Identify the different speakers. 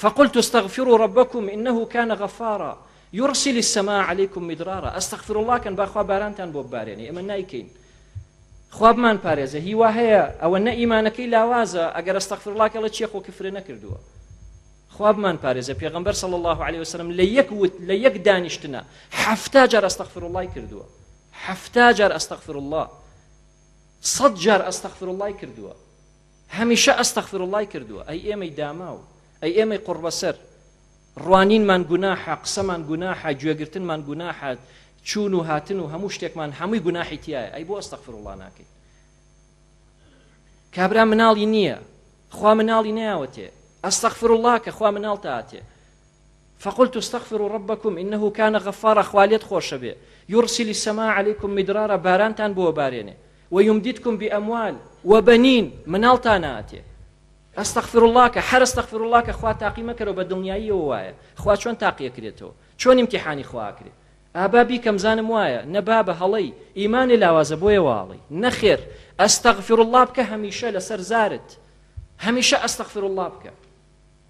Speaker 1: فقلت استغفروا ربكم إنه كان غفارا يرسل السماء عليكم مدرارا استغفر الله كان باخوا بارانتان بۆ بارێنی ئەمە نایکەین خوابمان پارێزە هیوا هەیە ئەوە نە ئیمانەکەی لاوازە ئەگەر ئەستەخفرڵاکە لە چێخۆ کفرە نەکردووە خوابمان پارێزە پێغمبەر صلی الله عليه وسلم لە یەک وت لە یەک دانیشتنە حفتا جار ئەستەخفر الله کردووە حفتا جار ئەستەخفر الله صد جار ئەستەخفر الله کردووە هەمیشە ئەستەخفر الله کردووە ئەی ئێمەی داماوە ئەی ئێمە قڕبەسەر ڕوانینمان گوناحە قسەمان گوناحە گوێگرتنمان گوناحات چوون و هاتن و هەموو شتێکمان هەمووی گوناحی تایە ئەی بۆ ئەستەفر وڵا ناکەین کابرا مناڵی نییە خوا مناڵی نیاوەتێ ئەستەخفر الله کە خوا مناڵ تاتێ فقلت استغفروا ربكم انه كان غفارا خواليت خوشه به يرسل السماء عليكم مدرارا بارانتان بو بارينه ويمددكم باموال وبنين منالتاناتي ئەستەخفر الله کە هەر ئەستەخفر الله کە خوا تاقیمە کەەوە بە دڵنیاییەوە وایە خوا چۆن تاقیەکرێتەوە چۆن امتحانی خواکرێت ئابابی کەمزانم وایە نەبا بە هەڵی ئیمانی لاوازە بۆیە واڵی نەخێر ئەستەغفر الله بکە هەمیشە لەسەر زارت هەمیشە ئەستەغفر الله بکە